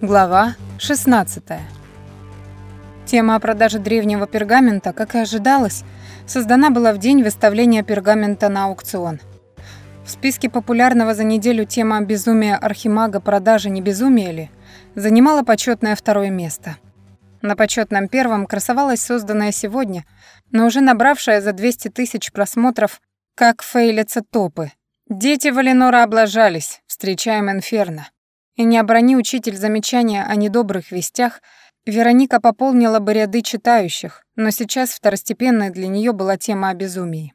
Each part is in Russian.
Глава 16. Тема о продаже древнего пергамента, как и ожидалось, создана была в день выставления пергамента на аукцион. В списке популярного за неделю тема «Безумие Архимага. Продажи не безумие ли?» занимала почетное второе место. На почетном первом красовалась созданная сегодня, но уже набравшая за 200 тысяч просмотров «Как фейлятся топы». Дети Валенора облажались, встречаем инферно. И не оброни учитель замечания о недобрых вестях, Вероника пополнила бы ряды читающих, но сейчас второстепенной для нее была тема о безумии.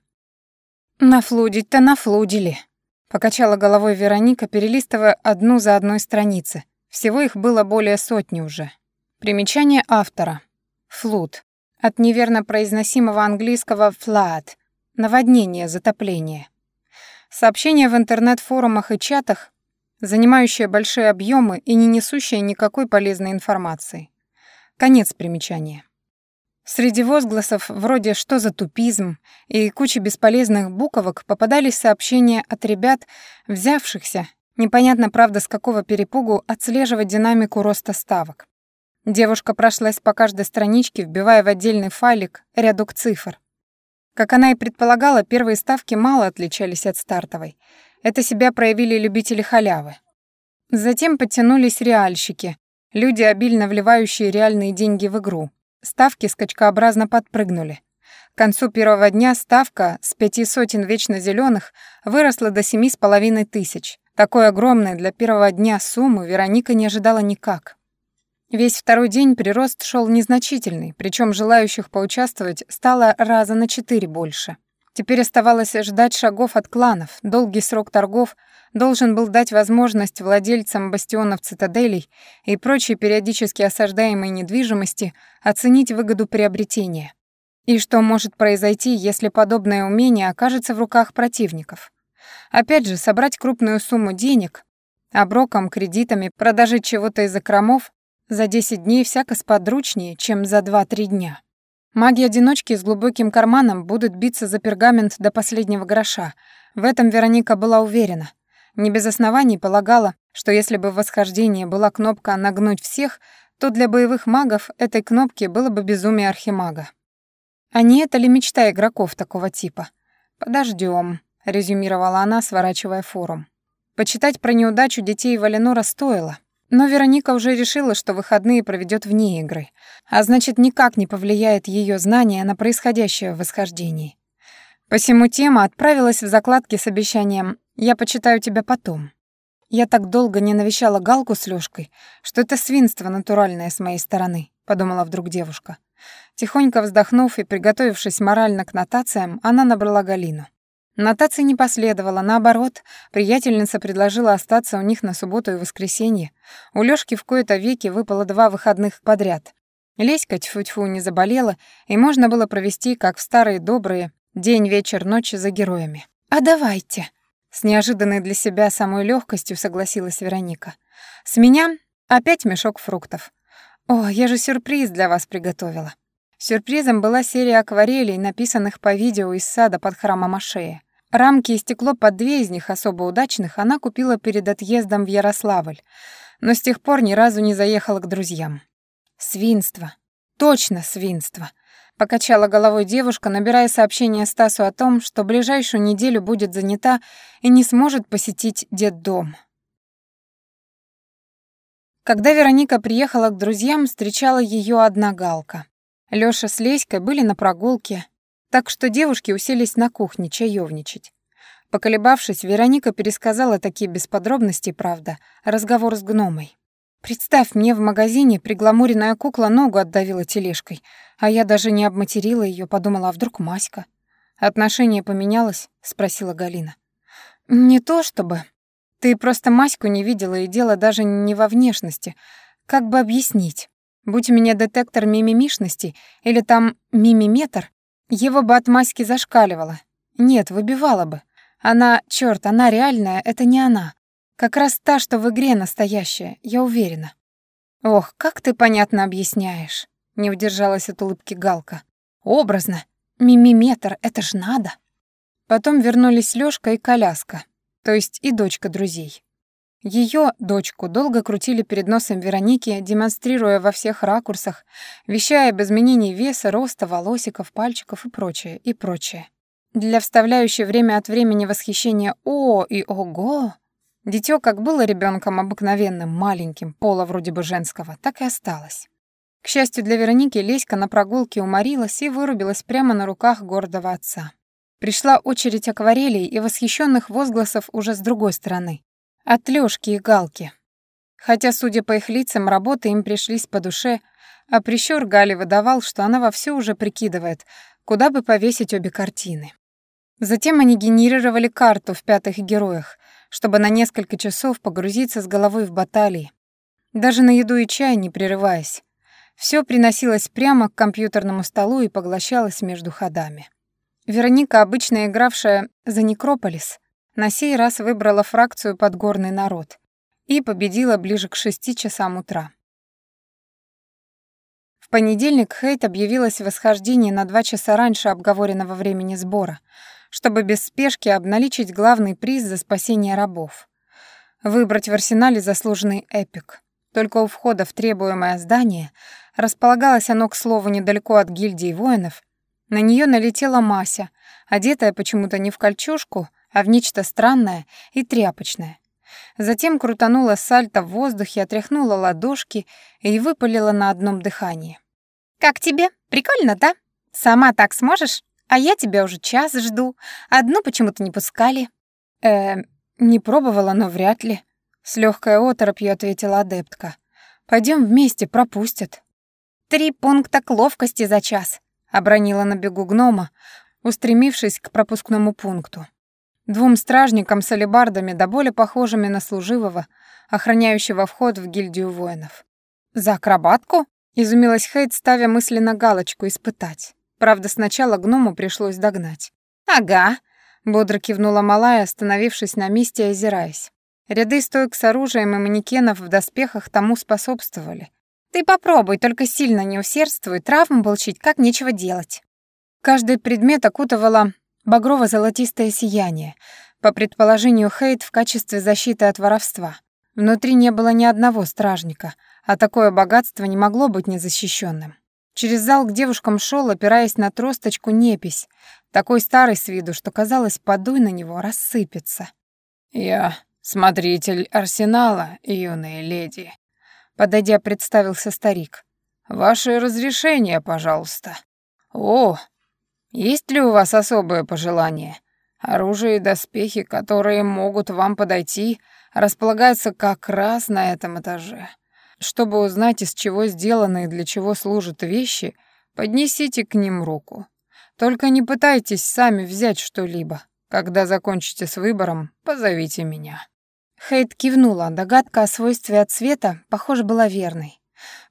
«Нафлудить-то нафлудили», — покачала головой Вероника, перелистывая одну за одной страницы. Всего их было более сотни уже. Примечание автора. Флуд. От неверно произносимого английского «flood» — наводнение, затопление. Сообщения в интернет-форумах и чатах занимающая большие объемы и не несущая никакой полезной информации. Конец примечания. Среди возгласов вроде «что за тупизм» и кучи бесполезных буковок попадались сообщения от ребят, взявшихся, непонятно правда с какого перепугу, отслеживать динамику роста ставок. Девушка прошлась по каждой страничке, вбивая в отдельный файлик рядок цифр. Как она и предполагала, первые ставки мало отличались от стартовой — это себя проявили любители халявы. Затем подтянулись реальщики, люди, обильно вливающие реальные деньги в игру. Ставки скачкообразно подпрыгнули. К концу первого дня ставка с пяти сотен вечно зеленых выросла до семи с половиной тысяч. Такой огромной для первого дня суммы Вероника не ожидала никак. Весь второй день прирост шел незначительный, причем желающих поучаствовать стало раза на четыре больше. Теперь оставалось ждать шагов от кланов. Долгий срок торгов должен был дать возможность владельцам бастионов цитаделей и прочей периодически осаждаемой недвижимости оценить выгоду приобретения. И что может произойти, если подобное умение окажется в руках противников. Опять же, собрать крупную сумму денег, оброком, кредитами, продажи чего-то из закромов за 10 дней всяко сподручнее, чем за 2-3 дня. Маги-одиночки с глубоким карманом будут биться за пергамент до последнего гроша. В этом Вероника была уверена. Не без оснований полагала, что если бы в восхождении была кнопка «нагнуть всех», то для боевых магов этой кнопки было бы безумие архимага. А не это ли мечта игроков такого типа? Подождем, резюмировала она, сворачивая форум. Почитать про неудачу детей Валенора стоило, но Вероника уже решила, что выходные проведет вне игры, а значит, никак не повлияет ее знание на происходящее в восхождении. Посему тема отправилась в закладки с обещанием «Я почитаю тебя потом». Я так долго не навещала Галку с Лёшкой, что это свинство натуральное с моей стороны, подумала вдруг девушка. Тихонько вздохнув и приготовившись морально к нотациям, она набрала Галину. Нотации не последовало, наоборот, приятельница предложила остаться у них на субботу и воскресенье. У Лёшки в кои-то веки выпало два выходных подряд. Леська тьфу-тьфу не заболела, и можно было провести, как в старые добрые, день, вечер, ночь за героями. «А давайте!» С неожиданной для себя самой легкостью согласилась Вероника. «С меня опять мешок фруктов. О, я же сюрприз для вас приготовила». Сюрпризом была серия акварелей, написанных по видео из сада под храмом Ашея. Рамки и стекло под две из них, особо удачных, она купила перед отъездом в Ярославль, но с тех пор ни разу не заехала к друзьям. Свинство. Точно свинство. Покачала головой девушка, набирая сообщение Стасу о том, что ближайшую неделю будет занята и не сможет посетить детдом. Когда Вероника приехала к друзьям, встречала ее одна галка. Лёша с Леськой были на прогулке, так что девушки уселись на кухне чаёвничать. Поколебавшись, Вероника пересказала такие без подробностей, правда, разговор с гномой. «Представь, мне в магазине пригламуренная кукла ногу отдавила тележкой, а я даже не обматерила её, подумала, а вдруг Маська?» «Отношение поменялось?» — спросила Галина. «Не то чтобы. Ты просто Маську не видела, и дело даже не во внешности. Как бы объяснить? Будь у меня детектор мимимишности или там мимиметр, его бы от Маськи зашкаливало. Нет, выбивала бы. Она, чёрт, она реальная, это не она. Как раз та, что в игре настоящая, я уверена. Ох, как ты понятно объясняешь. Не удержалась от улыбки Галка. Образно. Мимиметр, это ж надо. Потом вернулись Лёшка и коляска, то есть и дочка друзей. Ее, дочку, долго крутили перед носом Вероники, демонстрируя во всех ракурсах, вещая об изменении веса, роста, волосиков, пальчиков и прочее, и прочее. Для вставляющей время от времени восхищения «О» и «Ого» дитё как было ребенком обыкновенным, маленьким, пола вроде бы женского, так и осталось. К счастью для Вероники, Леська на прогулке уморилась и вырубилась прямо на руках гордого отца. Пришла очередь акварелей и восхищенных возгласов уже с другой стороны. От Лёшки и Галки. Хотя, судя по их лицам, работы им пришлись по душе, а прищур Гали выдавал, что она вовсю уже прикидывает, куда бы повесить обе картины. Затем они генерировали карту в «Пятых героях», чтобы на несколько часов погрузиться с головой в баталии. Даже на еду и чай не прерываясь. Все приносилось прямо к компьютерному столу и поглощалось между ходами. Вероника, обычно игравшая за Некрополис, на сей раз выбрала фракцию «Подгорный народ» и победила ближе к шести часам утра. В понедельник Хейт объявилась в восхождении на два часа раньше обговоренного времени сбора, чтобы без спешки обналичить главный приз за спасение рабов. Выбрать в арсенале заслуженный эпик. Только у входа в требуемое здание располагалось оно, к слову, недалеко от гильдии воинов. На нее налетела Мася, одетая почему-то не в кольчужку, а в нечто странное и тряпочное. Затем крутанула сальто в воздухе, отряхнула ладошки и выпалила на одном дыхании. «Как тебе? Прикольно, да? Сама так сможешь? А я тебя уже час жду. Одну почему-то не пускали». «Э, не пробовала, но вряд ли», — с легкой оторопью ответила адептка. Пойдем вместе, пропустят». «Три пункта к ловкости за час», — обронила на бегу гнома, устремившись к пропускному пункту. Двум стражникам с алебардами, да более похожими на служивого, охраняющего вход в гильдию воинов. «За акробатку?» — изумилась Хейт, ставя мысленно галочку «испытать». Правда, сначала гному пришлось догнать. «Ага», — бодро кивнула малая, остановившись на месте и озираясь. Ряды стоек с оружием и манекенов в доспехах тому способствовали. «Ты попробуй, только сильно не усердствуй, травму получить как нечего делать». Каждый предмет окутывала Багрово-золотистое сияние, по предположению Хейт в качестве защиты от воровства. Внутри не было ни одного стражника, а такое богатство не могло быть незащищенным. Через зал к девушкам шел, опираясь на тросточку, непись, такой старый с виду, что казалось, подуй на него, рассыпется. «Я смотритель арсенала, юные леди», — подойдя, представился старик. «Ваше разрешение, пожалуйста». «О, есть ли у вас особое пожелание? Оружие и доспехи, которые могут вам подойти, располагаются как раз на этом этаже. Чтобы узнать, из чего сделаны и для чего служат вещи, поднесите к ним руку. Только не пытайтесь сами взять что-либо. Когда закончите с выбором, позовите меня». Хейт кивнула, догадка о свойстве от цвета, похоже, была верной.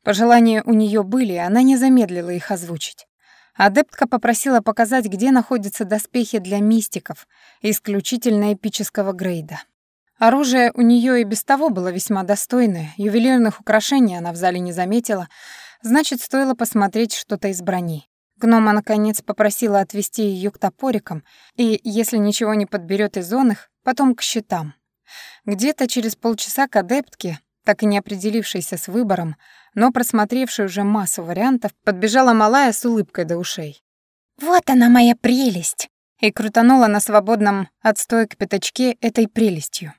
Пожелания у нее были, она не замедлила их озвучить. Адептка попросила показать, где находятся доспехи для мистиков, исключительно эпического грейда. Оружие у нее и без того было весьма достойное, ювелирных украшений она в зале не заметила, значит, стоило посмотреть что-то из брони. Гнома, наконец, попросила отвести ее к топорикам и, если ничего не подберет из он их, потом к щитам. Где-то через полчаса к адептке, так и не определившейся с выбором, но просмотревшая уже массу вариантов, подбежала малая с улыбкой до ушей. «Вот она моя прелесть!» и крутанула на свободном от стоек пятачке этой прелестью.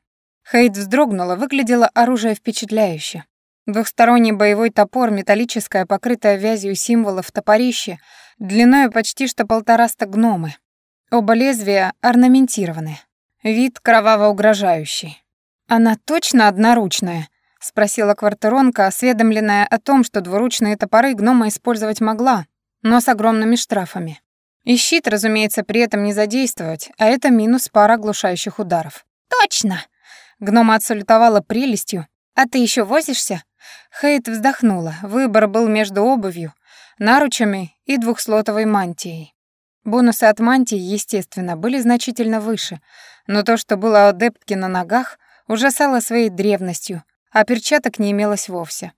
Хейт вздрогнула, выглядело оружие впечатляюще. Двухсторонний боевой топор, металлическое, покрытое вязью символов топорище, длиной почти что полтораста гномы. Оба лезвия орнаментированы. Вид кроваво-угрожающий. Она точно одноручная, — спросила квартиронка, осведомленная о том, что двуручные топоры гнома использовать могла, но с огромными штрафами. И щит, разумеется, при этом не задействовать, а это минус пара оглушающих ударов. «Точно!» Гнома отсалютовала прелестью. «А ты еще возишься?» Хейт вздохнула. Выбор был между обувью, наручами и двухслотовой мантией. Бонусы от мантии, естественно, были значительно выше, но то, что было у адептки на ногах, ужасало своей древностью — а перчаток не имелось вовсе.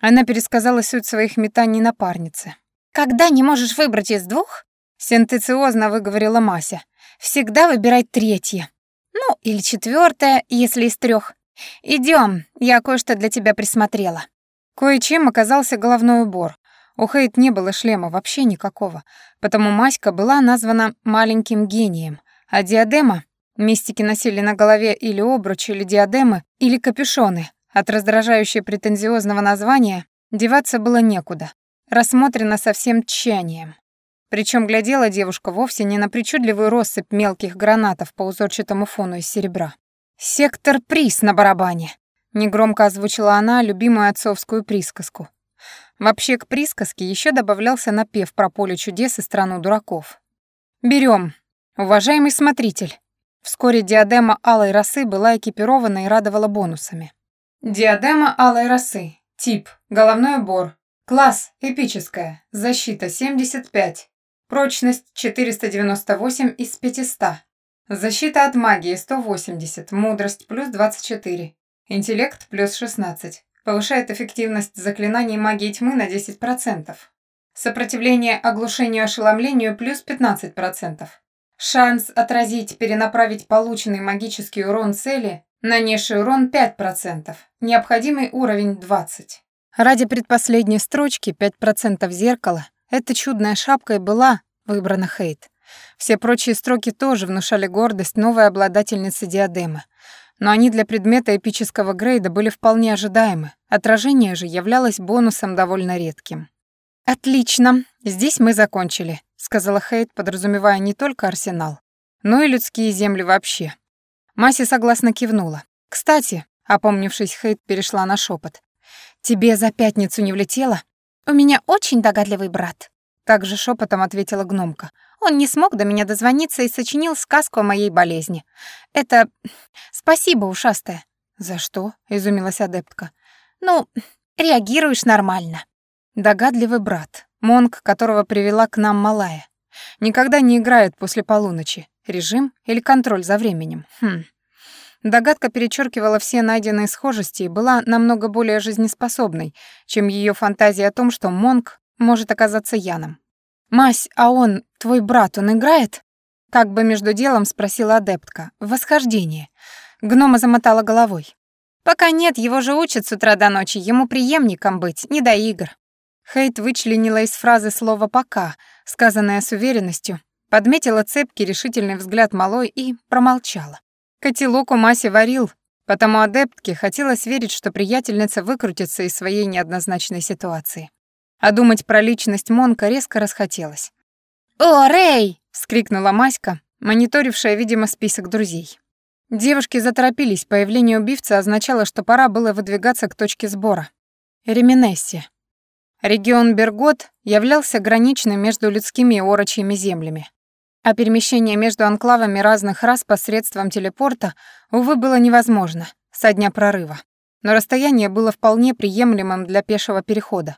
Она пересказала суть своих метаний напарнице. «Когда не можешь выбрать из двух?» Сентенциозно выговорила Мася. «Всегда выбирай третье. Ну, или четвертое, если из трех. Идем, я кое-что для тебя присмотрела». Кое-чем оказался головной убор. У Хейт не было шлема вообще никакого, потому Маська была названа маленьким гением, а диадема Мистики носили на голове или обручи, или диадемы, или капюшоны. От раздражающей претензиозного названия деваться было некуда. Рассмотрено со всем тщанием. Причем глядела девушка вовсе не на причудливую россыпь мелких гранатов по узорчатому фону из серебра. «Сектор приз на барабане», — негромко озвучила она любимую отцовскую присказку. Вообще к присказке еще добавлялся напев про поле чудес и страну дураков. Берем, уважаемый смотритель». Вскоре диадема алой росы была экипирована и радовала бонусами. Диадема алой росы. Тип – головной убор. Класс – эпическая. Защита – 75. Прочность – 498 из 500. Защита от магии – 180. Мудрость – плюс 24. Интеллект – плюс 16. Повышает эффективность заклинаний магии тьмы на 10%. Сопротивление оглушению ошеломлению – плюс 15%. Шанс отразить, перенаправить полученный магический урон цели, нанесший урон 5%, необходимый уровень 20. Ради предпоследней строчки 5% зеркала эта чудная шапка и была выбрана Хейт. Все прочие строки тоже внушали гордость новой обладательницы диадемы. Но они для предмета эпического грейда были вполне ожидаемы. Отражение же являлось бонусом довольно редким. «Отлично, здесь мы закончили», — сказала Хейт, подразумевая не только арсенал, но и людские земли вообще. Маси согласно кивнула. «Кстати», — опомнившись, Хейт перешла на шепот. «Тебе за пятницу не влетело?» «У меня очень догадливый брат», — также шепотом ответила гномка. «Он не смог до меня дозвониться и сочинил сказку о моей болезни. Это... Спасибо, ушастая». «За что?» — изумилась адептка. «Ну, реагируешь нормально». Догадливый брат, монг, которого привела к нам Малая. Никогда не играет после полуночи. Режим или контроль за временем? Хм. Догадка перечеркивала все найденные схожести и была намного более жизнеспособной, чем ее фантазия о том, что Монг может оказаться Яном. «Мась, а он, твой брат, он играет?» Как бы между делом спросила адептка. «Восхождение». Гнома замотала головой. «Пока нет, его же учат с утра до ночи, ему преемником быть, не до игр». Хейт вычленила из фразы слово «пока», сказанное с уверенностью, подметила цепкий решительный взгляд малой и промолчала. Котелок у Маси варил, потому адептке хотелось верить, что приятельница выкрутится из своей неоднозначной ситуации. А думать про личность Монка резко расхотелось. «О, Рэй!» — вскрикнула Маська, мониторившая, видимо, список друзей. Девушки заторопились, появление убивца означало, что пора было выдвигаться к точке сбора. Реминессе. Регион Бергот являлся граничным между людскими и орочьими землями. А перемещение между анклавами разных рас посредством телепорта, увы, было невозможно со дня прорыва. Но расстояние было вполне приемлемым для пешего перехода,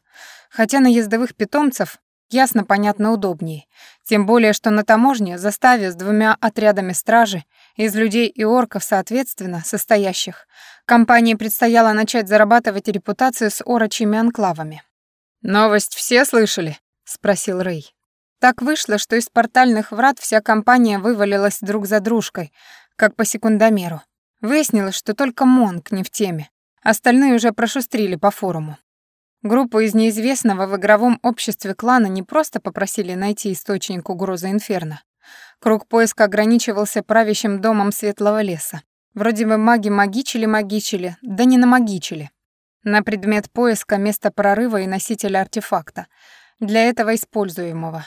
хотя на ездовых питомцев ясно, понятно, удобнее. Тем более, что на таможне, заставе с двумя отрядами стражи, из людей и орков, соответственно, состоящих, компании предстояло начать зарабатывать репутацию с орочьими анклавами. «Новость все слышали?» — спросил Рэй. Так вышло, что из портальных врат вся компания вывалилась друг за дружкой, как по секундомеру. Выяснилось, что только Монк не в теме. Остальные уже прошустрили по форуму. Группу из неизвестного в игровом обществе клана не просто попросили найти источник угрозы Инферно. Круг поиска ограничивался правящим домом Светлого леса. Вроде бы маги магичили-магичили, да не намагичили на предмет поиска места прорыва и носителя артефакта, для этого используемого.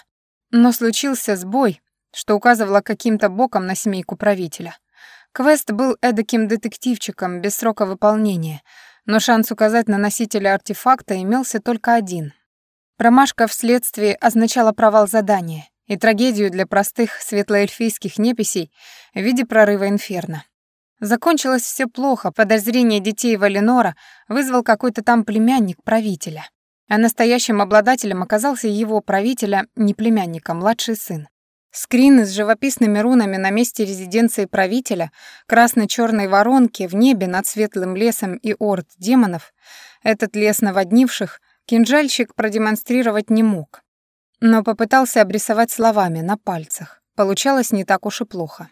Но случился сбой, что указывало каким-то боком на семейку правителя. Квест был эдаким детективчиком без срока выполнения, но шанс указать на носителя артефакта имелся только один. Промашка вследствие означала провал задания и трагедию для простых светлоэльфийских неписей в виде прорыва инферно. Закончилось все плохо, подозрение детей Валенора вызвал какой-то там племянник правителя. А настоящим обладателем оказался его правителя, не племянника, младший сын. Скрины с живописными рунами на месте резиденции правителя, красно черной воронки в небе над светлым лесом и орд демонов, этот лес наводнивших, кинжальщик продемонстрировать не мог. Но попытался обрисовать словами на пальцах. Получалось не так уж и плохо.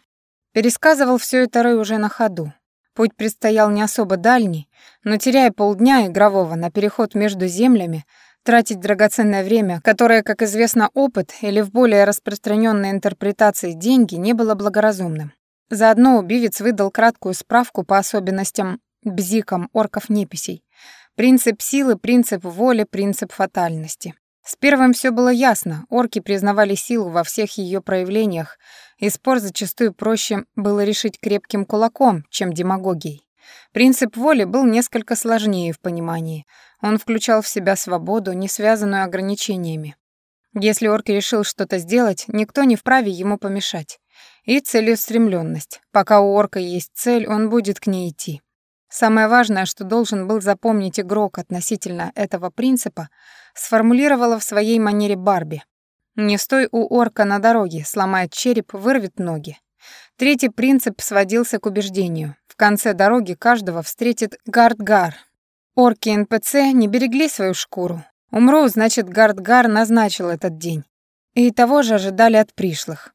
Пересказывал все это Рэй уже на ходу. Путь предстоял не особо дальний, но теряя полдня игрового на переход между землями, тратить драгоценное время, которое, как известно, опыт или в более распространенной интерпретации деньги, не было благоразумным. Заодно убивец выдал краткую справку по особенностям бзикам орков-неписей. Принцип силы, принцип воли, принцип фатальности. С первым все было ясно, орки признавали силу во всех ее проявлениях, и спор зачастую проще было решить крепким кулаком, чем демагогией. Принцип воли был несколько сложнее в понимании. Он включал в себя свободу, не связанную ограничениями. Если орк решил что-то сделать, никто не вправе ему помешать. И целеустремленность. Пока у орка есть цель, он будет к ней идти. Самое важное, что должен был запомнить игрок относительно этого принципа, сформулировала в своей манере Барби. «Не стой у орка на дороге, сломает череп, вырвет ноги». Третий принцип сводился к убеждению. В конце дороги каждого встретит Гардгар. Орки НПЦ не берегли свою шкуру. Умру, значит, Гардгар назначил этот день. И того же ожидали от пришлых.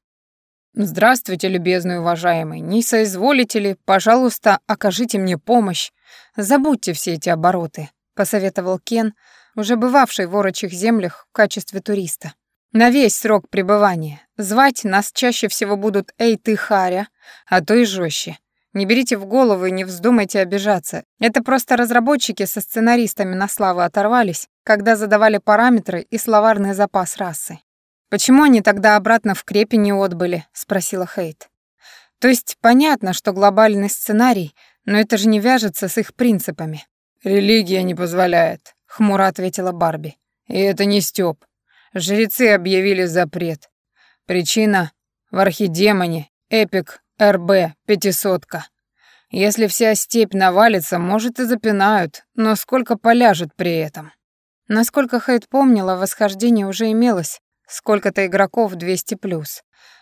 «Здравствуйте, любезный уважаемый. Не соизволите ли, пожалуйста, окажите мне помощь? Забудьте все эти обороты», — посоветовал Кен, уже бывавший в орочих землях в качестве туриста. «На весь срок пребывания. Звать нас чаще всего будут «Эй, ты, Харя», а то и жестче. Не берите в голову и не вздумайте обижаться. Это просто разработчики со сценаристами на славу оторвались, когда задавали параметры и словарный запас расы. «Почему они тогда обратно в крепи не отбыли?» — спросила Хейт. «То есть понятно, что глобальный сценарий, но это же не вяжется с их принципами». «Религия не позволяет», — хмуро ответила Барби. «И это не Стёб. Жрецы объявили запрет. Причина — в архидемоне, эпик РБ, пятисотка. Если вся степь навалится, может и запинают, но сколько поляжет при этом?» Насколько Хейт помнила, восхождение уже имелось, Сколько-то игроков 200+.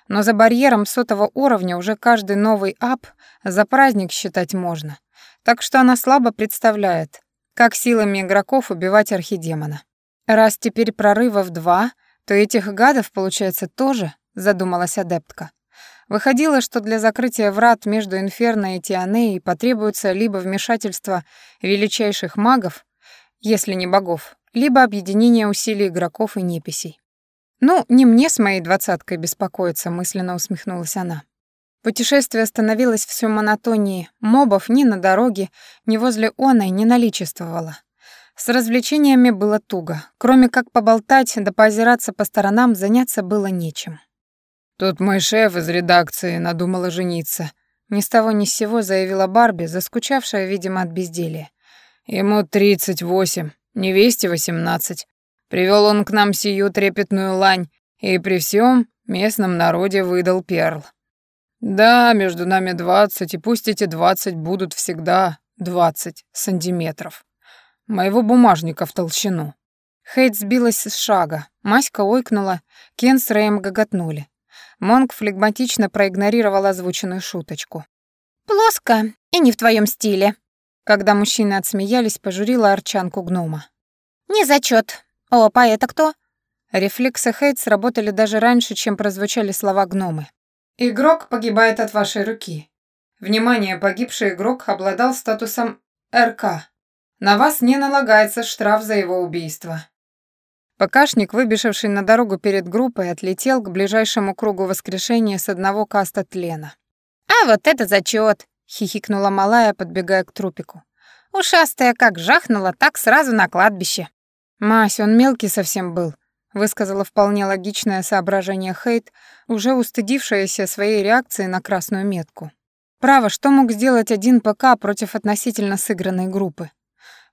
Но за барьером сотого уровня уже каждый новый ап за праздник считать можно. Так что она слабо представляет, как силами игроков убивать архидемона. Раз теперь прорывов два, то этих гадов, получается, тоже, задумалась адептка. Выходило, что для закрытия врат между Инферно и Тианеей потребуется либо вмешательство величайших магов, если не богов, либо объединение усилий игроков и неписей. «Ну, не мне с моей двадцаткой беспокоиться», — мысленно усмехнулась она. Путешествие становилось все монотоннее, мобов ни на дороге, ни возле оной не наличествовало. С развлечениями было туго. Кроме как поболтать да поозираться по сторонам, заняться было нечем. «Тут мой шеф из редакции надумала жениться», — ни с того ни с сего заявила Барби, заскучавшая, видимо, от безделья. «Ему тридцать восемь, невесте восемнадцать. Привел он к нам сию трепетную лань и при всем местном народе выдал перл. Да, между нами двадцать, и пусть эти двадцать будут всегда двадцать сантиметров. Моего бумажника в толщину. Хейт сбилась с шага, Маська ойкнула, Кен с Рэем гоготнули. Монг флегматично проигнорировал озвученную шуточку. «Плоско и не в твоем стиле», когда мужчины отсмеялись, пожурила арчанку гнома. «Не зачет. «Опа, а это кто?» Рефлексы Хейт сработали даже раньше, чем прозвучали слова гномы. «Игрок погибает от вашей руки. Внимание, погибший игрок обладал статусом РК. На вас не налагается штраф за его убийство». ПКшник, выбежавший на дорогу перед группой, отлетел к ближайшему кругу воскрешения с одного каста тлена. «А вот это зачет! хихикнула малая, подбегая к трупику. «Ушастая как жахнула, так сразу на кладбище». «Мась, он мелкий совсем был», — высказала вполне логичное соображение Хейт, уже устыдившаяся своей реакции на красную метку. Право, что мог сделать один ПК против относительно сыгранной группы?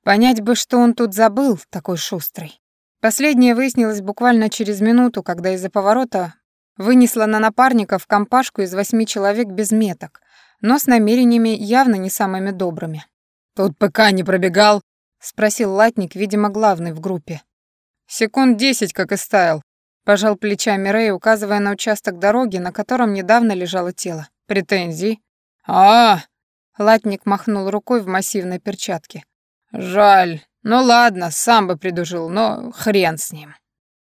Понять бы, что он тут забыл, такой шустрый. Последнее выяснилось буквально через минуту, когда из-за поворота вынесла на напарников компашку из восьми человек без меток, но с намерениями явно не самыми добрыми. «Тут ПК не пробегал», — спросил латник, видимо, главный в группе. «Секунд десять, как и стаял», — пожал плечами Рэй, указывая на участок дороги, на котором недавно лежало тело. «Претензий?» а, -а, -а Латник махнул рукой в массивной перчатке. «Жаль. Ну ладно, сам бы придушил, но хрен с ним».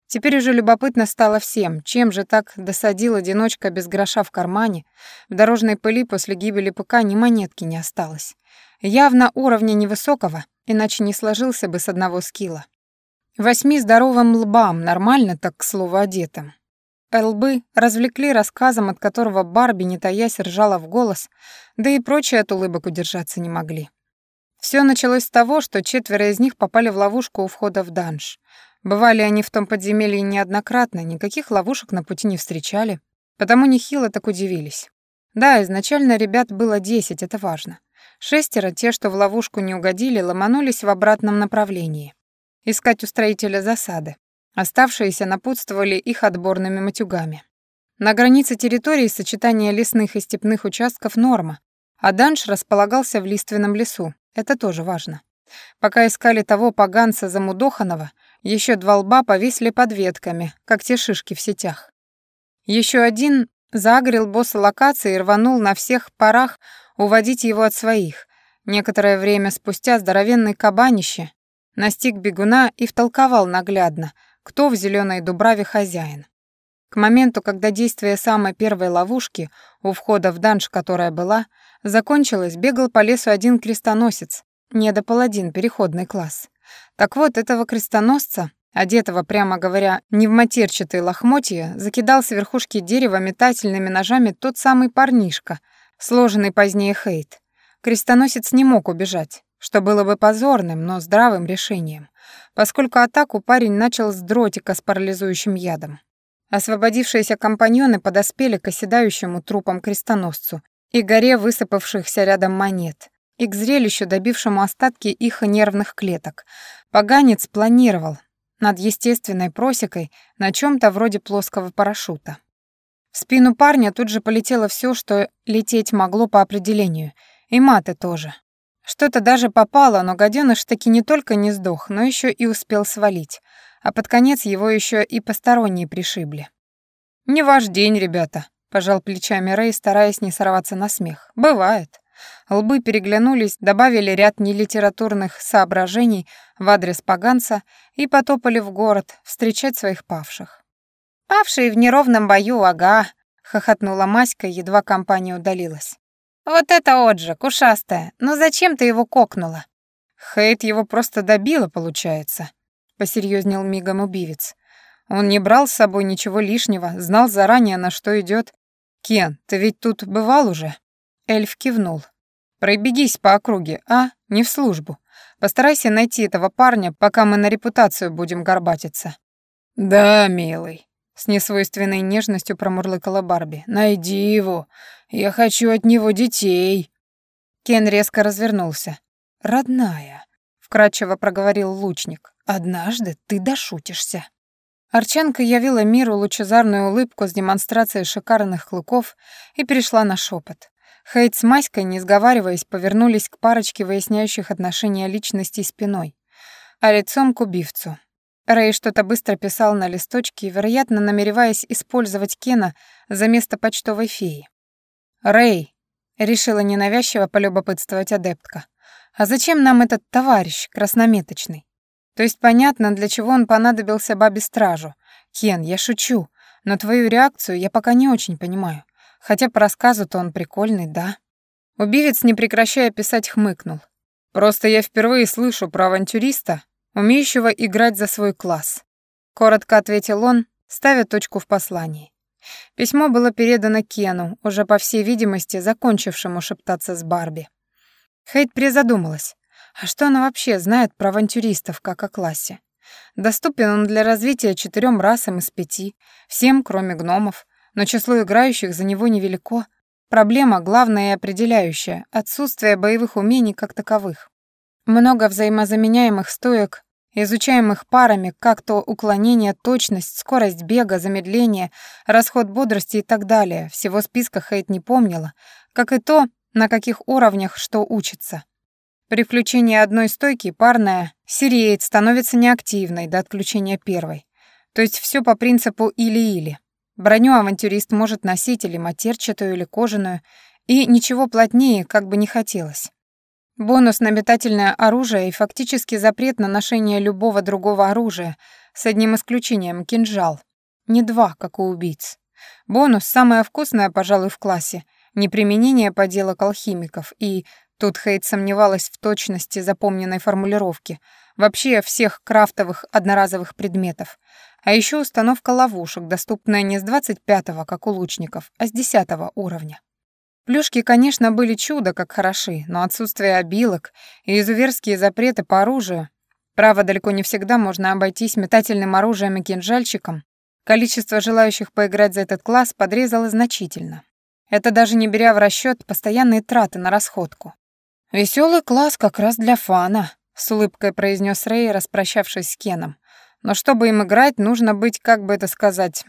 Теперь уже любопытно стало всем, чем же так досадил одиночка без гроша в кармане. В дорожной пыли после гибели ПК ни монетки не осталось. Явно уровня невысокого, иначе не сложился бы с одного скилла. Восьми здоровым лбам, нормально так, к слову, одетым. Лбы развлекли рассказом, от которого Барби, не таясь, ржала в голос, да и прочие от улыбок удержаться не могли. Все началось с того, что четверо из них попали в ловушку у входа в данж. Бывали они в том подземелье неоднократно, никаких ловушек на пути не встречали, потому нехило так удивились. Да, изначально ребят было десять, это важно. Шестеро, те, что в ловушку не угодили, ломанулись в обратном направлении. Искать устроителя засады. Оставшиеся напутствовали их отборными матюгами. На границе территории сочетание лесных и степных участков норма, а данж располагался в лиственном лесу, это тоже важно. Пока искали того поганца Замудоханова, еще два лба повисли под ветками, как те шишки в сетях. Еще один загрел босса локации и рванул на всех парах уводить его от своих. Некоторое время спустя здоровенный кабанище настиг бегуна и втолковал наглядно, кто в зеленой дубраве хозяин. К моменту, когда действие самой первой ловушки, у входа в данж, которая была, закончилось, бегал по лесу один крестоносец, недопаладин, переходный класс. Так вот, этого крестоносца, одетого, прямо говоря, не в матерчатые лохмотья, закидал с верхушки дерева метательными ножами тот самый парнишка, сложенный позднее Хейт. Крестоносец не мог убежать, что было бы позорным, но здравым решением, поскольку атаку парень начал с дротика с парализующим ядом. Освободившиеся компаньоны подоспели к оседающему трупам крестоносцу и горе высыпавшихся рядом монет, и к зрелищу, добившему остатки их нервных клеток. Поганец планировал над естественной просекой на чем то вроде плоского парашюта. В спину парня тут же полетело все, что лететь могло по определению, и маты тоже. Что-то даже попало, но гаденыш таки не только не сдох, но еще и успел свалить, а под конец его еще и посторонние пришибли. «Не ваш день, ребята», Пожал плечами Рэй, стараясь не сорваться на смех. «Бывает». Лбы переглянулись, добавили ряд нелитературных соображений в адрес поганца и потопали в город встречать своих павших. «Павшие в неровном бою, ага», — хохотнула Маська, едва компания удалилась. «Вот это отжиг, ушастая, но зачем ты его кокнула?» «Хейт его просто добила, получается», — посерьезнел мигом убивец. Он не брал с собой ничего лишнего, знал заранее, на что идет, «Кен, ты ведь тут бывал уже?» Эльф кивнул. «Пробегись по округе, а? Не в службу. Постарайся найти этого парня, пока мы на репутацию будем горбатиться». «Да, милый», — с несвойственной нежностью промурлыкала Барби. «Найди его. Я хочу от него детей». Кен резко развернулся. «Родная», — вкратчиво проговорил лучник, — «однажды ты дошутишься». Арчанка явила миру лучезарную улыбку с демонстрацией шикарных клыков и перешла на шепот. Хейт с Маськой, не сговариваясь, повернулись к парочке выясняющих отношения личностей спиной, а лицом к убивцу. Рэй что-то быстро писал на листочке, вероятно, намереваясь использовать Кена за место почтовой феи. «Рэй», — решила ненавязчиво полюбопытствовать адептка, «а зачем нам этот товарищ краснометочный? То есть понятно, для чего он понадобился бабе-стражу. Кен, я шучу, но твою реакцию я пока не очень понимаю. Хотя по рассказу-то он прикольный, да? Убивец, не прекращая писать, хмыкнул. Просто я впервые слышу про авантюриста, умеющего играть за свой класс. Коротко ответил он, ставя точку в послании. Письмо было передано Кену, уже по всей видимости, закончившему шептаться с Барби. Хейт призадумалась. А что она вообще знает про авантюристов как о классе? Доступен он для развития четырем расам из пяти, всем, кроме гномов, но число играющих за него невелико. Проблема главная и определяющая — отсутствие боевых умений как таковых. Много взаимозаменяемых стоек, изучаемых парами, как то уклонение, точность, скорость бега, замедление, расход бодрости и так далее. Всего списка Хейт не помнила, как и то, на каких уровнях что учится. При включении одной стойки парная сереет, становится неактивной до отключения первой. То есть все по принципу или-или. Броню авантюрист может носить или матерчатую, или кожаную, и ничего плотнее, как бы не хотелось. Бонус на метательное оружие и фактически запрет на ношение любого другого оружия, с одним исключением — кинжал. Не два, как у убийц. Бонус — самое вкусное, пожалуй, в классе, неприменение поделок алхимиков и, тут Хейт сомневалась в точности запомненной формулировки, вообще всех крафтовых одноразовых предметов. А еще установка ловушек, доступная не с 25-го, как у лучников, а с 10 уровня. Плюшки, конечно, были чудо как хороши, но отсутствие обилок и изуверские запреты по оружию, право далеко не всегда можно обойтись метательным оружием и кинжальчиком, количество желающих поиграть за этот класс подрезало значительно. Это даже не беря в расчет постоянные траты на расходку. Веселый класс как раз для фана», — с улыбкой произнес Рэй, распрощавшись с Кеном. «Но чтобы им играть, нужно быть, как бы это сказать,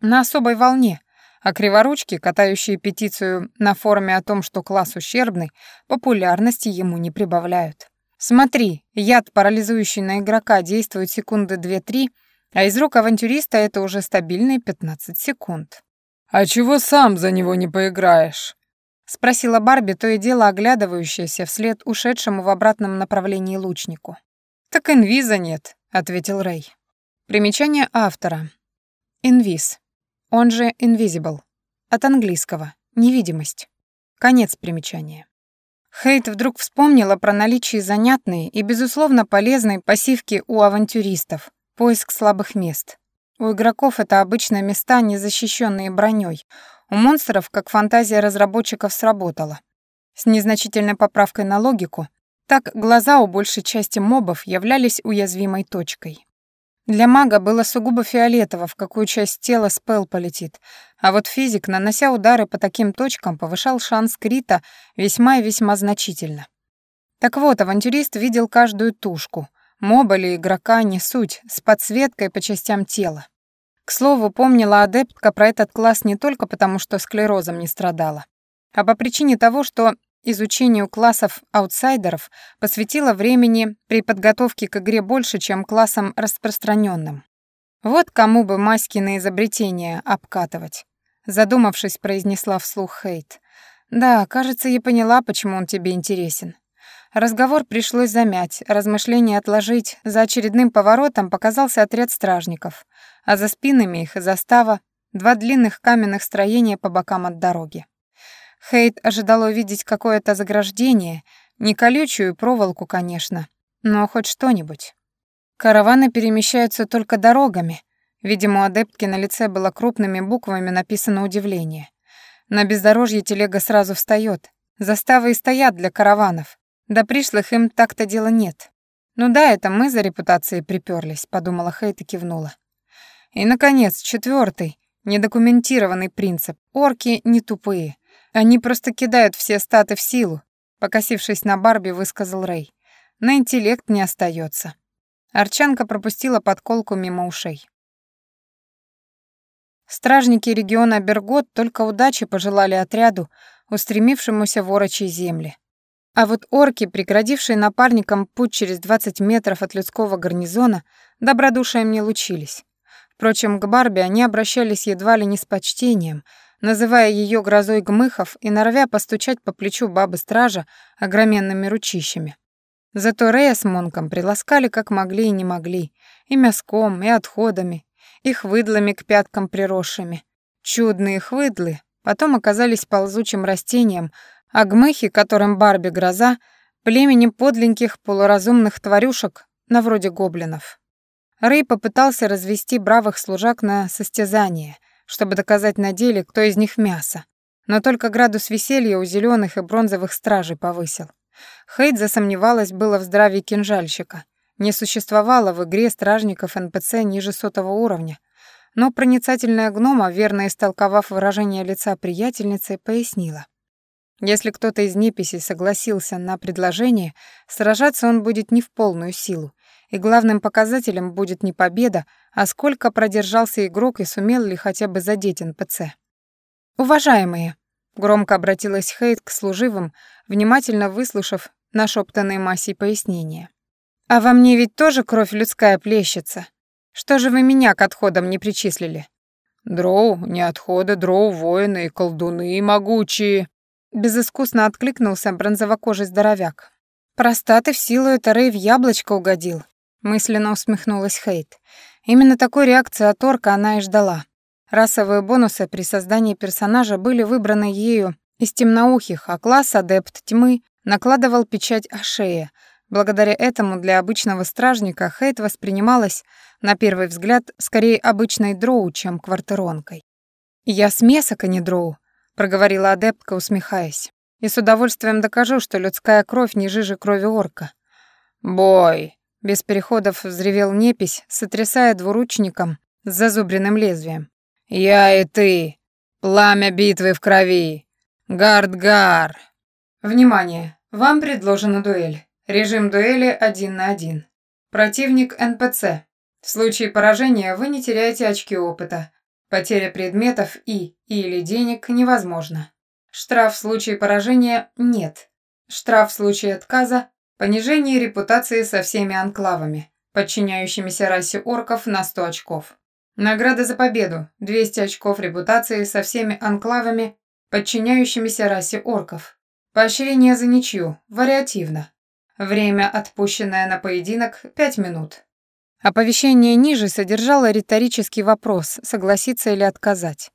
на особой волне, а криворучки, катающие петицию на форуме о том, что класс ущербный, популярности ему не прибавляют. Смотри, яд, парализующий на игрока, действует секунды 2-3, а из рук авантюриста это уже стабильные 15 секунд. «А чего сам за него не поиграешь?» — спросила Барби, то и дело оглядывающаяся вслед ушедшему в обратном направлении лучнику. «Так инвиза нет», — ответил Рэй. Примечание автора. Инвиз он же invisible, от английского «невидимость». Конец примечания. Хейт вдруг вспомнила про наличие занятной и, безусловно, полезной пассивки у авантюристов — поиск слабых мест. У игроков это обычно места, не защищенные броней. У монстров, как фантазия разработчиков, сработала. С незначительной поправкой на логику, так глаза у большей части мобов являлись уязвимой точкой. Для мага было сугубо фиолетово, в какую часть тела спел полетит, а вот физик, нанося удары по таким точкам, повышал шанс крита весьма и весьма значительно. Так вот, авантюрист видел каждую тушку, моба или игрока, не суть, с подсветкой по частям тела. К слову, помнила адептка про этот класс не только потому, что склерозом не страдала, а по причине того, что изучению классов аутсайдеров посвятила времени при подготовке к игре больше, чем классам распространенным. Вот кому бы Маськины изобретения обкатывать. Задумавшись, произнесла вслух Хейт. «Да, кажется, я поняла, почему он тебе интересен». Разговор пришлось замять, размышления отложить. За очередным поворотом показался отряд стражников, а за спинами их застава, два длинных каменных строения по бокам от дороги. Хейт ожидал увидеть какое-то заграждение, не колючую проволоку, конечно, но хоть что-нибудь. Караваны перемещаются только дорогами. Видимо, у адептки на лице было крупными буквами написано удивление. На бездорожье телега сразу встает. Заставы и стоят для караванов. До пришлых им так-то дела нет. «Ну да, это мы за репутацией приперлись», — подумала Хейт и кивнула. И, наконец, четвертый, недокументированный принцип. Орки не тупые. Они просто кидают все статы в силу, покосившись на Барби, высказал Рэй. На интеллект не остается. Арчанка пропустила подколку мимо ушей. Стражники региона Бергот только удачи пожелали отряду, устремившемуся в орочьи земли. А вот орки, преградившие напарникам путь через 20 метров от людского гарнизона, добродушием не лучились. Впрочем, к Барби они обращались едва ли не с почтением, называя ее грозой гмыхов и норовя постучать по плечу бабы-стража огроменными ручищами. Зато Рея с Монком приласкали как могли и не могли, и мяском, и отходами, и хвыдлами к пяткам приросшими. Чудные хвыдлы потом оказались ползучим растением, а гмыхи, которым Барби гроза, племенем подленьких полуразумных тварюшек, на вроде гоблинов. Рэй попытался развести бравых служак на состязание, чтобы доказать на деле, кто из них мясо. Но только градус веселья у зеленых и бронзовых стражей повысил. Хейт засомневалась было в здравии кинжальщика. Не существовало в игре стражников НПЦ ниже сотого уровня. Но проницательная гнома, верно истолковав выражение лица приятельницы, пояснила. Если кто-то из неписей согласился на предложение, сражаться он будет не в полную силу, и главным показателем будет не победа, а сколько продержался игрок и сумел ли хотя бы задеть НПЦ. «Уважаемые», — громко обратилась Хейт к служивым, внимательно выслушав нашептанные массе пояснения. «А во мне ведь тоже кровь людская плещется. Что же вы меня к отходам не причислили?» «Дроу, не отходы, дроу, воины и колдуны могучие», — безыскусно откликнулся бронзовокожий здоровяк. «Простаты в силу это Рэй в яблочко угодил. Мысленно усмехнулась Хейт. Именно такой реакции от орка она и ждала. Расовые бонусы при создании персонажа были выбраны ею из темноухих, а класс адепт тьмы накладывал печать Ашея. Благодаря этому для обычного стражника Хейт воспринималась, на первый взгляд, скорее обычной дроу, чем квартиронкой. «Я смесок, а не дроу», — проговорила адептка, усмехаясь. «И с удовольствием докажу, что людская кровь не жиже крови орка». «Бой!» Без переходов взревел непись, сотрясая двуручником с зазубренным лезвием. «Я и ты! Пламя битвы в крови! Гардгар!» Внимание! Вам предложена дуэль. Режим дуэли один на один. Противник НПЦ. В случае поражения вы не теряете очки опыта. Потеря предметов и или денег невозможно. Штраф в случае поражения нет. Штраф в случае отказа Понижение репутации со всеми анклавами, подчиняющимися расе орков на 100 очков. Награда за победу – 200 очков репутации со всеми анклавами, подчиняющимися расе орков. Поощрение за ничью, вариативно. Время, отпущенное на поединок – 5 минут. Оповещение ниже содержало риторический вопрос, согласиться или отказать.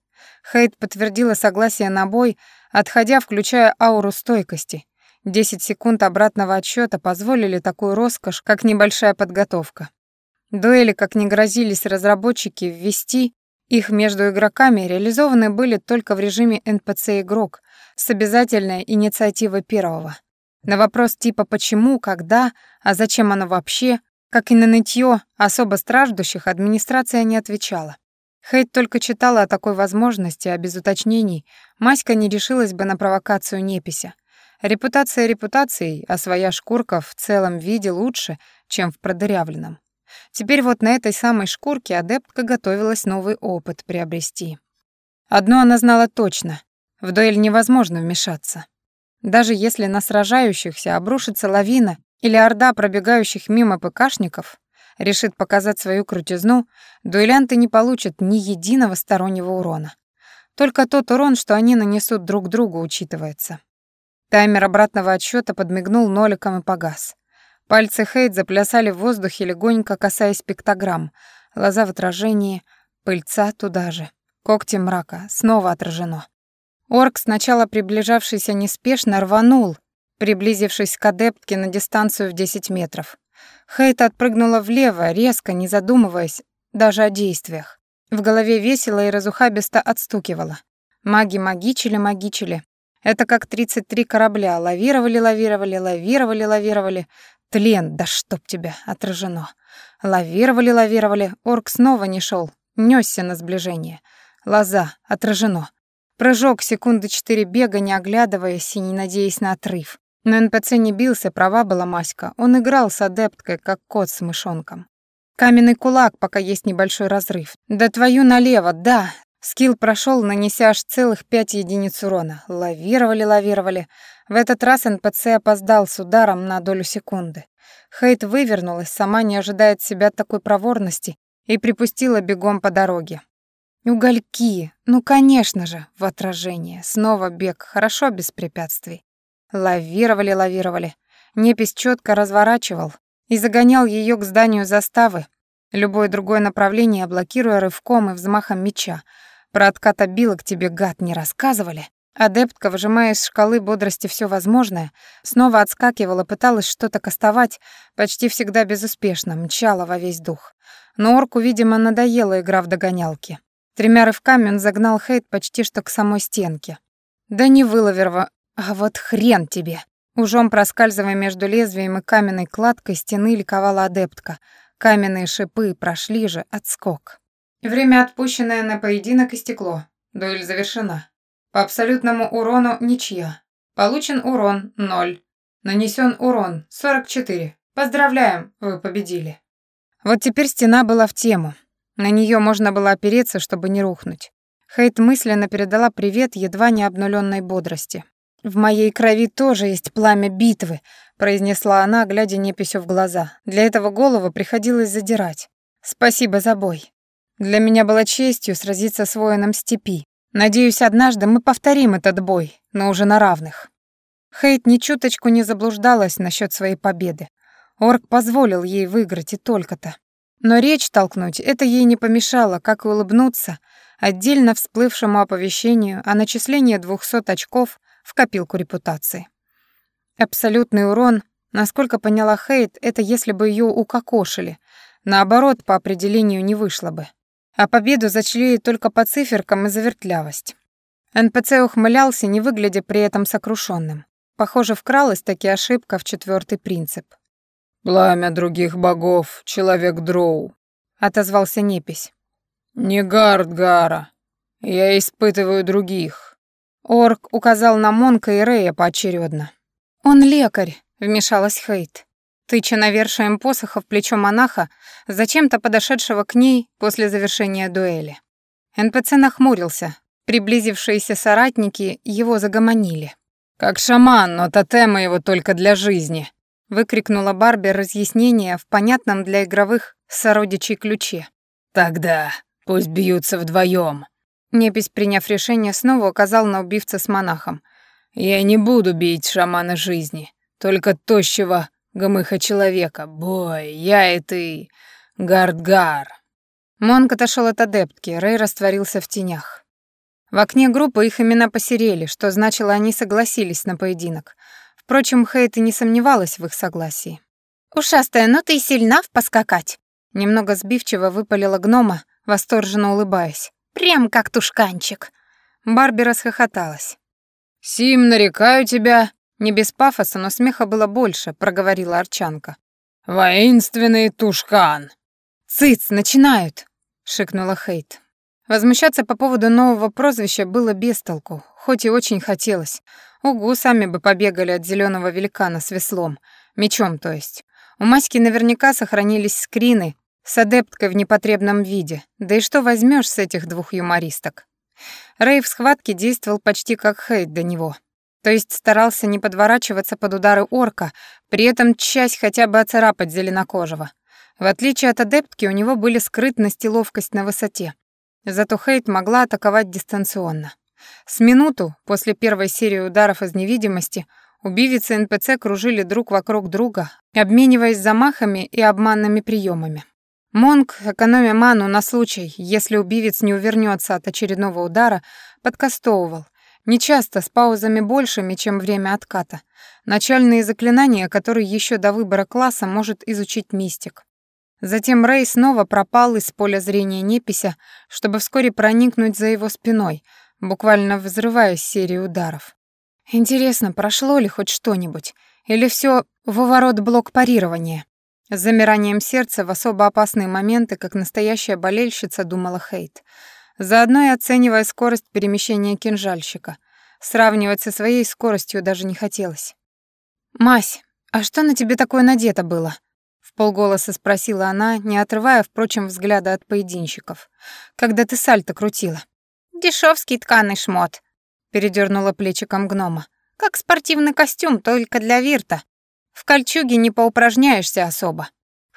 Хейт подтвердила согласие на бой, отходя, включая ауру стойкости, Десять секунд обратного отсчета позволили такую роскошь, как небольшая подготовка. Дуэли, как ни грозились разработчики ввести, их между игроками реализованы были только в режиме NPC-игрок с обязательной инициативой первого. На вопрос типа «почему», «когда», «а зачем оно вообще», как и на нытье особо страждущих, администрация не отвечала. Хейт только читала о такой возможности, а без уточнений Маська не решилась бы на провокацию непися. Репутация репутацией, а своя шкурка в целом виде лучше, чем в продырявленном. Теперь вот на этой самой шкурке адептка готовилась новый опыт приобрести. Одно она знала точно — в дуэль невозможно вмешаться. Даже если на сражающихся обрушится лавина или орда пробегающих мимо ПКшников, решит показать свою крутизну, дуэлянты не получат ни единого стороннего урона. Только тот урон, что они нанесут друг другу, учитывается. Таймер обратного отсчета подмигнул ноликом и погас. Пальцы Хейт заплясали в воздухе, легонько касаясь пиктограмм. Лоза в отражении, пыльца туда же. Когти мрака, снова отражено. Орк, сначала приближавшийся неспешно, рванул, приблизившись к адептке на дистанцию в 10 метров. Хейт отпрыгнула влево, резко, не задумываясь даже о действиях. В голове весело и разухабисто отстукивала. Маги магичили, магичили, это как 33 корабля. Лавировали, лавировали, лавировали, лавировали. Тлен, да чтоб тебя, отражено. Лавировали, лавировали. Орк снова не шел, нёсся на сближение. Лоза, отражено. Прыжок, секунды четыре бега, не оглядываясь и не надеясь на отрыв. НПЦ не бился, права была Маська. Он играл с адепткой, как кот с мышонком. Каменный кулак, пока есть небольшой разрыв. Да твою налево, да, Скилл прошел, нанеся аж целых пять единиц урона. Лавировали, лавировали. В этот раз НПЦ опоздал с ударом на долю секунды. Хейт вывернулась, сама не ожидая от себя такой проворности, и припустила бегом по дороге. Угольки, ну, конечно же, в отражение. Снова бег, хорошо без препятствий. Лавировали, лавировали. Непись четко разворачивал и загонял ее к зданию заставы, любое другое направление блокируя рывком и взмахом меча, про откат обилок тебе, гад, не рассказывали? Адептка, выжимая из шкалы бодрости все возможное, снова отскакивала, пыталась что-то кастовать, почти всегда безуспешно, мчала во весь дух. Но орку, видимо, надоела игра в догонялки. Тремя рывками он загнал Хейт почти что к самой стенке. Да не выловерва, а вот хрен тебе. Ужом проскальзывая между лезвием и каменной кладкой стены ликовала адептка. Каменные шипы прошли же отскок. Время, отпущенное на поединок, истекло. Дуэль завершена. По абсолютному урону ничья. Получен урон 0. Нанесен урон 44. Поздравляем, вы победили. Вот теперь стена была в тему. На нее можно было опереться, чтобы не рухнуть. Хейт мысленно передала привет едва не обнуленной бодрости. «В моей крови тоже есть пламя битвы», — произнесла она, глядя неписью в глаза. Для этого голову приходилось задирать. «Спасибо за бой. Для меня было честью сразиться с воином степи. Надеюсь, однажды мы повторим этот бой, но уже на равных. Хейт ни чуточку не заблуждалась насчет своей победы. Орк позволил ей выиграть и только-то. Но речь толкнуть это ей не помешало, как и улыбнуться отдельно всплывшему оповещению о начислении 200 очков в копилку репутации. Абсолютный урон, насколько поняла Хейт, это если бы ее укокошили. Наоборот, по определению не вышло бы. А победу зачли только по циферкам и завертлявость. НПЦ ухмылялся, не выглядя при этом сокрушенным. Похоже, вкралась таки ошибка в четвертый принцип. «Пламя других богов, человек Дроу», — отозвался Непись. «Не Гардгара. Я испытываю других». Орк указал на Монка и Рея поочередно. «Он лекарь», — вмешалась Хейт. Тыча навершием посоха в плечо монаха, зачем-то подошедшего к ней после завершения дуэли. НПЦ нахмурился. Приблизившиеся соратники его загомонили. «Как шаман, но тотемы его только для жизни», — выкрикнула Барби разъяснение в понятном для игровых сородичей ключе. «Тогда пусть бьются вдвоем. Непись, приняв решение, снова указал на убивца с монахом. «Я не буду бить шамана жизни, только тощего гомыха человека. Бой, я и ты, Гардгар». Монк отошел от адептки, Рэй растворился в тенях. В окне группы их имена посерели, что значило, они согласились на поединок. Впрочем, Хейт и не сомневалась в их согласии. «Ушастая, ну ты сильна в поскакать!» Немного сбивчиво выпалила гнома, восторженно улыбаясь. «Прям как тушканчик!» Барби расхохоталась. «Сим, нарекаю тебя!» Не без пафоса, но смеха было больше, проговорила Арчанка. «Воинственный тушкан!» «Цыц, начинают!» — шикнула Хейт. Возмущаться по поводу нового прозвища было без толку, хоть и очень хотелось. Угу, сами бы побегали от зеленого великана с веслом, мечом то есть. У Маськи наверняка сохранились скрины с адепткой в непотребном виде, да и что возьмешь с этих двух юмористок? Рэй в схватке действовал почти как Хейт до него. То есть старался не подворачиваться под удары орка, при этом часть хотя бы оцарапать зеленокожего. В отличие от адептки, у него были скрытность и ловкость на высоте. Зато Хейт могла атаковать дистанционно. С минуту после первой серии ударов из невидимости убивицы НПЦ кружили друг вокруг друга, обмениваясь замахами и обманными приемами. Монг, экономя ману на случай, если убивец не увернется от очередного удара, подкастовывал, нечасто с паузами большими, чем время отката, начальные заклинания, которые еще до выбора класса может изучить мистик. Затем Рэй снова пропал из поля зрения непися, чтобы вскоре проникнуть за его спиной, буквально взрывая серию ударов. Интересно, прошло ли хоть что-нибудь? Или все выворот блок парирования? С замиранием сердца в особо опасные моменты, как настоящая болельщица, думала Хейт. Заодно и оценивая скорость перемещения кинжальщика. Сравнивать со своей скоростью даже не хотелось. «Мась, а что на тебе такое надето было?» В полголоса спросила она, не отрывая, впрочем, взгляда от поединщиков. «Когда ты сальто крутила?» «Дешевский тканый шмот», — передернула плечиком гнома. «Как спортивный костюм, только для вирта. В кольчуге не поупражняешься особо».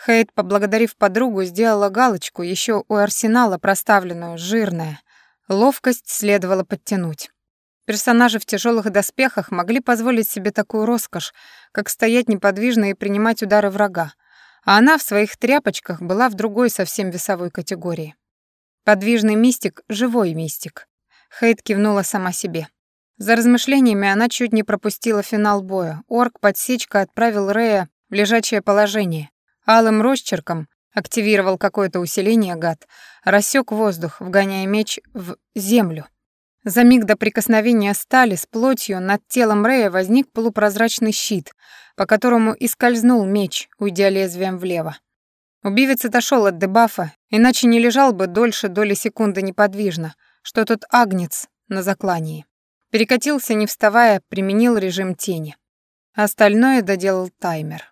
Хейт, поблагодарив подругу, сделала галочку, еще у арсенала проставленную, жирная. Ловкость следовало подтянуть. Персонажи в тяжелых доспехах могли позволить себе такую роскошь, как стоять неподвижно и принимать удары врага, а она в своих тряпочках была в другой совсем весовой категории. Подвижный мистик — живой мистик. Хейт кивнула сама себе. За размышлениями она чуть не пропустила финал боя. Орк подсечка отправил Рея в лежачее положение. Алым росчерком активировал какое-то усиление гад, рассек воздух, вгоняя меч в землю. За миг до прикосновения стали с плотью над телом Рэя возник полупрозрачный щит, по которому и скользнул меч, уйдя лезвием влево. Убивец отошел от дебафа, иначе не лежал бы дольше доли секунды неподвижно, что тот агнец на заклании. Перекатился, не вставая, применил режим тени. Остальное доделал таймер.